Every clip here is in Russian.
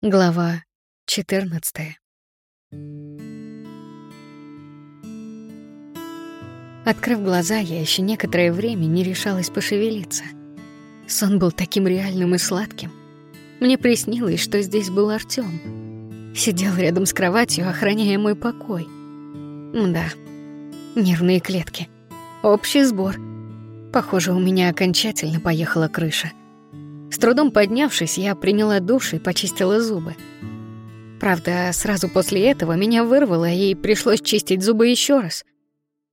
Глава 14. Открыв глаза, я еще некоторое время не решалась пошевелиться. Сон был таким реальным и сладким. Мне приснилось, что здесь был Артём. Сидел рядом с кроватью, охраняя мой покой. Да, нервные клетки. Общий сбор. Похоже, у меня окончательно поехала крыша. С трудом поднявшись, я приняла душ и почистила зубы. Правда, сразу после этого меня вырвало, и пришлось чистить зубы еще раз.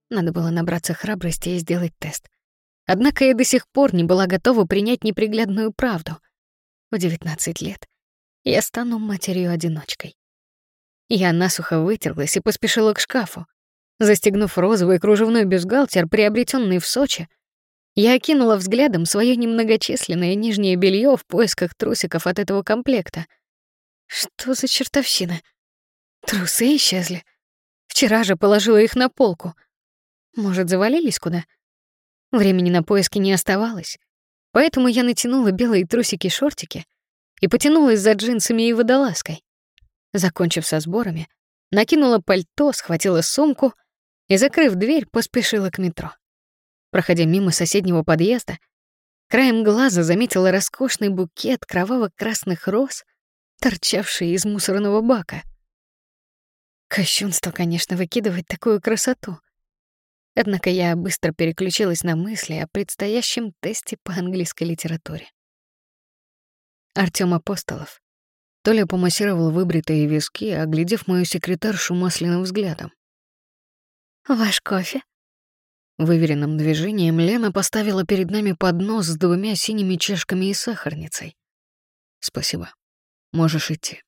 Надо было набраться храбрости и сделать тест. Однако я до сих пор не была готова принять неприглядную правду. В 19 лет я стану матерью-одиночкой. Я насухо вытерлась и поспешила к шкафу. Застегнув розовый кружевной бюстгальтер, приобретенный в Сочи, я окинула взглядом свое немногочисленное нижнее белье в поисках трусиков от этого комплекта. Что за чертовщина? Трусы исчезли. Вчера же положила их на полку. Может, завалились куда? Времени на поиски не оставалось. Поэтому я натянула белые трусики-шортики и потянулась за джинсами и водолазкой. Закончив со сборами, накинула пальто, схватила сумку и, закрыв дверь, поспешила к метро. Проходя мимо соседнего подъезда, краем глаза заметила роскошный букет кроваво-красных роз, торчавший из мусорного бака. Кощунство, конечно, выкидывать такую красоту. Однако я быстро переключилась на мысли о предстоящем тесте по английской литературе. Артём Апостолов то ли помассировал выбритые виски, оглядев мою секретаршу масляным взглядом. «Ваш кофе?» Выверенным движением Лена поставила перед нами поднос с двумя синими чашками и сахарницей. «Спасибо. Можешь идти».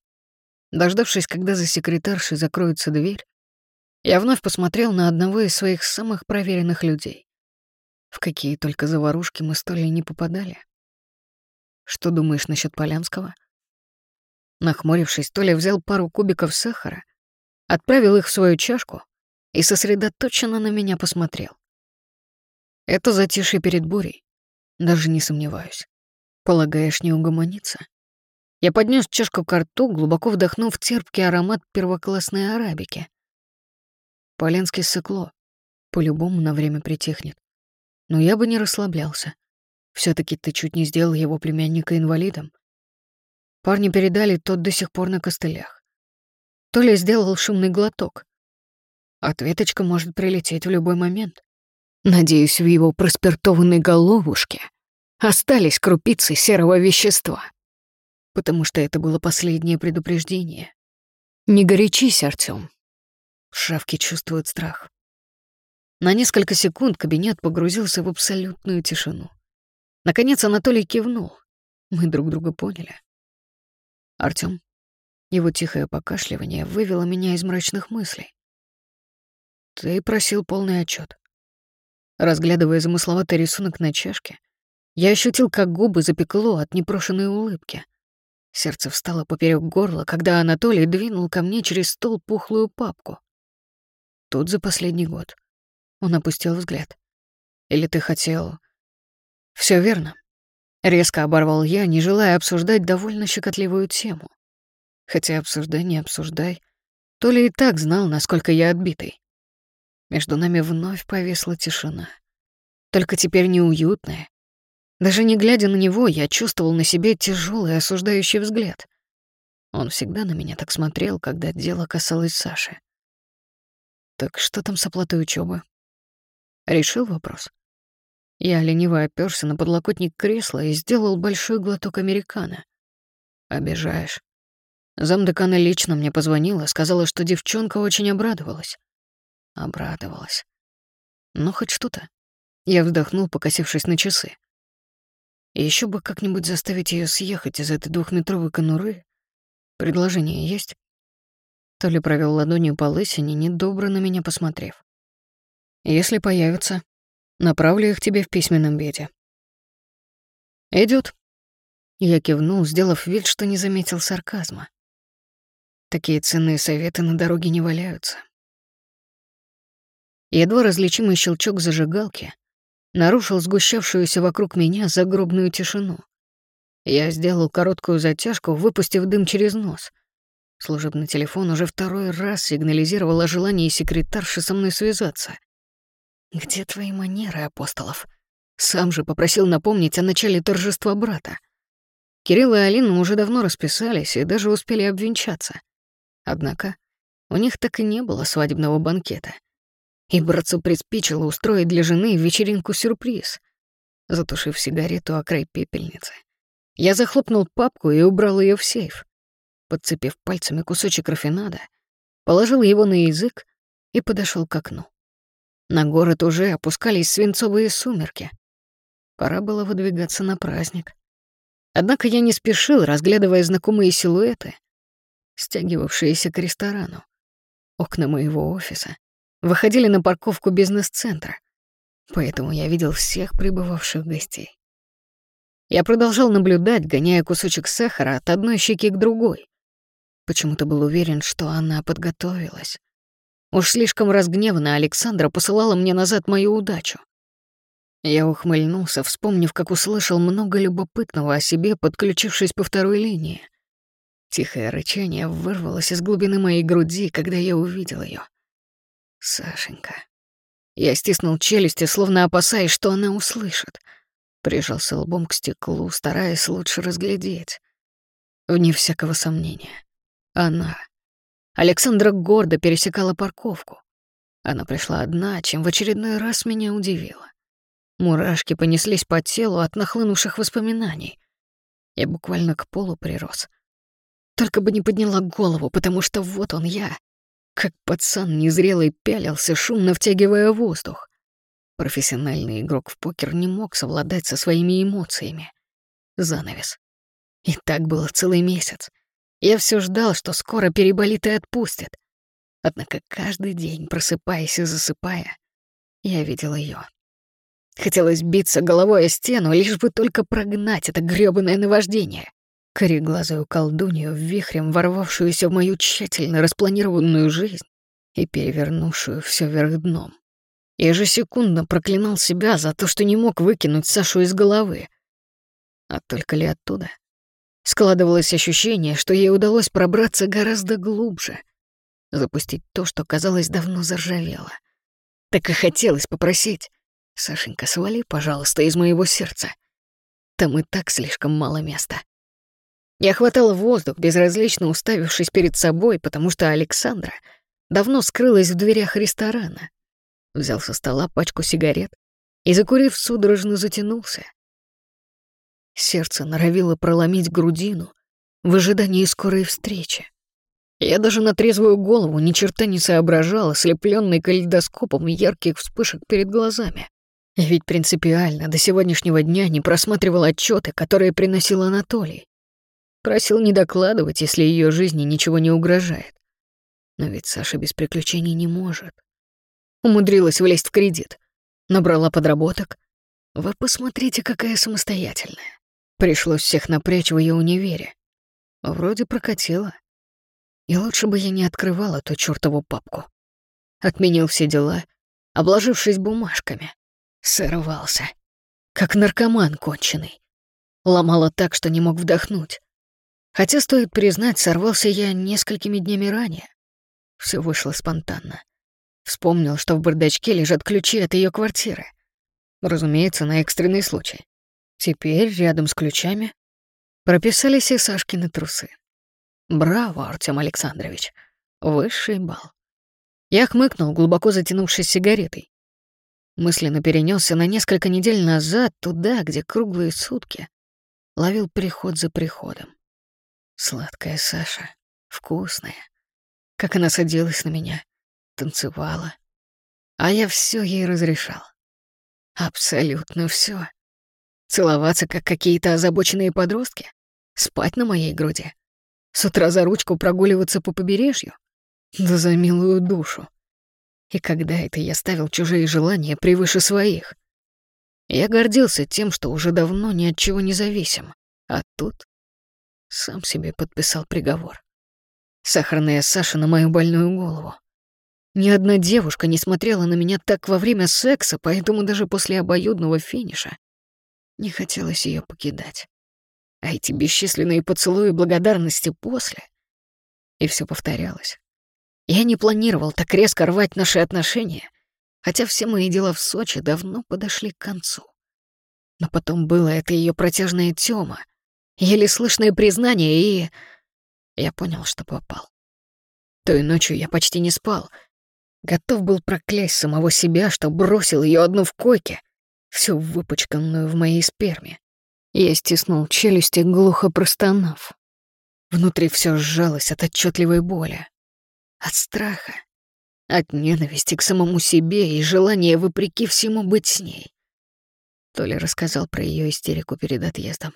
Дождавшись, когда за секретаршей закроется дверь, я вновь посмотрел на одного из своих самых проверенных людей. В какие только заварушки мы столь не попадали. Что думаешь насчет Полянского? Нахмурившись, Толя взял пару кубиков сахара, отправил их в свою чашку и сосредоточенно на меня посмотрел. Это затишье перед бурей. Даже не сомневаюсь. Полагаешь, не угомонится? Я поднес чашку к рту, глубоко вдохнув терпкий аромат первоклассной арабики. Поленский сыкло. По-любому на время притихнет. Но я бы не расслаблялся. все таки ты чуть не сделал его племянника инвалидом. Парни передали, тот до сих пор на костылях. Толя сделал шумный глоток. Ответочка может прилететь в любой момент. Надеюсь, в его проспиртованной головушке остались крупицы серого вещества. Потому что это было последнее предупреждение. Не горячись, Артём. Шавки чувствуют страх. На несколько секунд кабинет погрузился в абсолютную тишину. Наконец Анатолий кивнул. Мы друг друга поняли. Артём, его тихое покашливание вывело меня из мрачных мыслей. Ты просил полный отчет. Разглядывая замысловатый рисунок на чашке, я ощутил, как губы запекло от непрошенной улыбки. Сердце встало поперек горла, когда Анатолий двинул ко мне через стол пухлую папку. Тут за последний год. Он опустил взгляд. «Или ты хотел...» Все верно». Резко оборвал я, не желая обсуждать довольно щекотливую тему. Хотя обсуждай, не обсуждай. То ли и так знал, насколько я отбитый. Между нами вновь повесла тишина. Только теперь неуютная. Даже не глядя на него, я чувствовал на себе тяжелый осуждающий взгляд. Он всегда на меня так смотрел, когда дело касалось Саши. Так что там с оплатой учебы? Решил вопрос. Я лениво оперся на подлокотник кресла и сделал большой глоток американо. Обижаешь. Замдекана лично мне позвонила, сказала, что девчонка очень обрадовалась. Обрадовалась. Ну, хоть что-то. Я вздохнул, покосившись на часы. И ещё бы как-нибудь заставить её съехать из этой двухметровой конуры. Предложение есть? То ли провел ладонью по лысине, недобро на меня посмотрев. Если появятся, направлю их тебе в письменном виде. Идёт. Я кивнул, сделав вид, что не заметил сарказма. Такие ценные советы на дороге не валяются. Едва различимый щелчок зажигалки нарушил сгущавшуюся вокруг меня загробную тишину. Я сделал короткую затяжку, выпустив дым через нос. Служебный телефон уже второй раз сигнализировал о желании секретарши со мной связаться. «Где твои манеры, Апостолов?» Сам же попросил напомнить о начале торжества брата. Кирилл и Алина уже давно расписались и даже успели обвенчаться. Однако у них так и не было свадебного банкета. И братцу приспичило устроить для жены вечеринку-сюрприз. Затушив сигарету о край пепельницы, я захлопнул папку и убрал ее в сейф. Подцепив пальцами кусочек рафинада, положил его на язык и подошел к окну. На город уже опускались свинцовые сумерки. Пора было выдвигаться на праздник. Однако я не спешил, разглядывая знакомые силуэты, стягивавшиеся к ресторану. Окна моего офиса выходили на парковку бизнес-центра, поэтому я видел всех прибывавших гостей. Я продолжал наблюдать, гоняя кусочек сахара от одной щеки к другой. Почему-то был уверен, что она подготовилась. Уж слишком разгневанно Александра посылала мне назад мою удачу. Я ухмыльнулся, вспомнив, как услышал много любопытного о себе, подключившись по второй линии. Тихое рычание вырвалось из глубины моей груди, когда я увидел ее. Сашенька. Я стиснул челюсти, словно опасаясь, что она услышит. Прижался лбом к стеклу, стараясь лучше разглядеть. Вне всякого сомнения. Она. Александра гордо пересекала парковку. Она пришла одна, чем в очередной раз меня удивила. Мурашки понеслись по телу от нахлынувших воспоминаний. Я буквально к полу прирос. Только бы не подняла голову, потому что вот он я. Как пацан незрелый пялился, шумно втягивая воздух. Профессиональный игрок в покер не мог совладать со своими эмоциями. Занавес. И так было целый месяц. Я все ждал, что скоро переболит и отпустит. Однако каждый день, просыпаясь и засыпая, я видел ее. Хотелось биться головой о стену, лишь бы только прогнать это грёбаное наваждение. Кореглазую колдунью, вихрем ворвавшуюся в мою тщательно распланированную жизнь и перевернувшую все вверх дном. Я ежесекундно проклинал себя за то, что не мог выкинуть Сашу из головы. А только ли оттуда? Складывалось ощущение, что ей удалось пробраться гораздо глубже, запустить то, что, казалось, давно заржавело. Так и хотелось попросить «Сашенька, свали, пожалуйста, из моего сердца. Там и так слишком мало места». Я хватала воздух, безразлично уставившись перед собой, потому что Александра давно скрылась в дверях ресторана. Взял со стола пачку сигарет и, закурив, судорожно затянулся. Сердце норовило проломить грудину в ожидании скорой встречи. Я даже на трезвую голову ни черта не соображал, ослеплённый калейдоскопом ярких вспышек перед глазами. Ведь принципиально до сегодняшнего дня не просматривал отчеты, которые приносил Анатолий. Просил не докладывать, если ее жизни ничего не угрожает. Но ведь Саша без приключений не может. Умудрилась влезть в кредит. Набрала подработок. Вы посмотрите, какая самостоятельная. Пришлось всех напрячь в ее универе. Вроде прокатило. И лучше бы я не открывала ту чёртову папку. Отменил все дела, обложившись бумажками. Сорвался. Как наркоман конченый. Ломало так, что не мог вдохнуть. Хотя, стоит признать, сорвался я несколькими днями ранее. Все вышло спонтанно. Вспомнил, что в бардачке лежат ключи от ее квартиры. Разумеется, на экстренный случай. Теперь рядом с ключами прописались и Сашкины трусы. Браво, Артем Александрович. Высший бал. Я хмыкнул, глубоко затянувшись сигаретой мысленно перенесся на несколько недель назад, туда, где круглые сутки ловил приход за приходом. Сладкая Саша, вкусная. Как она садилась на меня, танцевала. А я все ей разрешал. Абсолютно все. Целоваться, как какие-то озабоченные подростки? Спать на моей груди? С утра за ручку прогуливаться по побережью? Да за милую душу. И когда это я ставил чужие желания превыше своих? Я гордился тем, что уже давно ни от чего не зависим. А тут сам себе подписал приговор. Сахарная Саша на мою больную голову. Ни одна девушка не смотрела на меня так во время секса, поэтому даже после обоюдного финиша не хотелось ее покидать. А эти бесчисленные поцелуи благодарности после. И все повторялось. Я не планировал так резко рвать наши отношения, хотя все мои дела в Сочи давно подошли к концу. Но потом было это ее протяжное тёма, еле слышное признание, и... Я понял, что попал. Той ночью я почти не спал. Готов был проклясть самого себя, что бросил ее одну в койке, всю выпачканную в моей сперме. Я стиснул челюсти, глухо простонав. Внутри все сжалось от отчетливой боли, от страха, от ненависти к самому себе и желания, вопреки всему, быть с ней. Толя рассказал про ее истерику перед отъездом.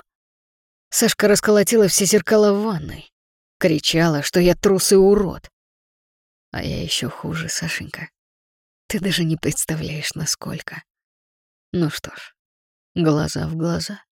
Сашка расколотила все зеркала в ванной. Кричала, что я трус и урод. А я еще хуже, Сашенька. Ты даже не представляешь, насколько. Ну что ж, глаза в глаза.